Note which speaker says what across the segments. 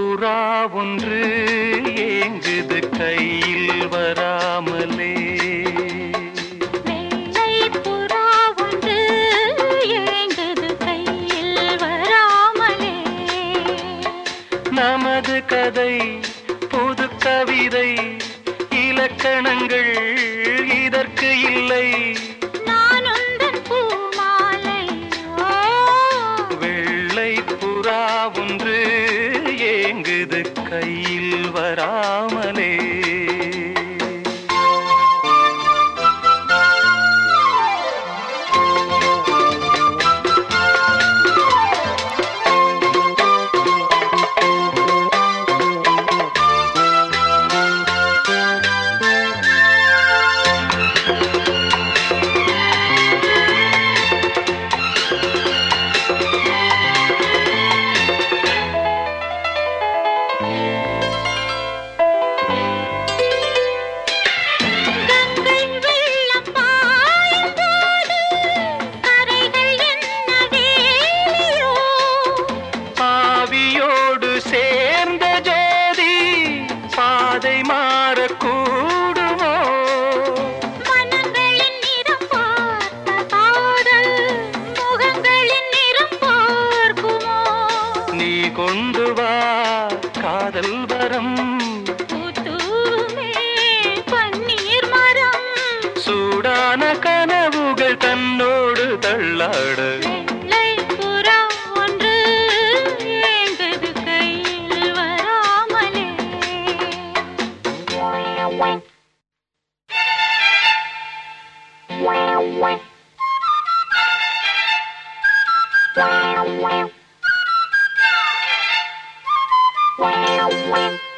Speaker 1: புறா ஒன்று ஏங்குது கையில் வராமலே.
Speaker 2: நமது கதை புது கவிதை இலக்கணங்கள் இதற்கு இல்லை. ஏங்குது கையில் சேர்ந்த ஜோதி பாதை மாறக்கூடுமோ?
Speaker 1: மனங்களின் நிறம் காதல் முகங்களின் நிறம் பார்க்குமோ?
Speaker 2: நீ கொண்டு வா காதல் வரம்.
Speaker 1: பன்னீர் மரம்.
Speaker 2: சூடான கனவுகள் தன்னோடு தள்ளாட. Wow, wow. Wow,
Speaker 1: wow.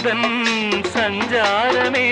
Speaker 1: உந்தன்
Speaker 2: சஞ்சாரமே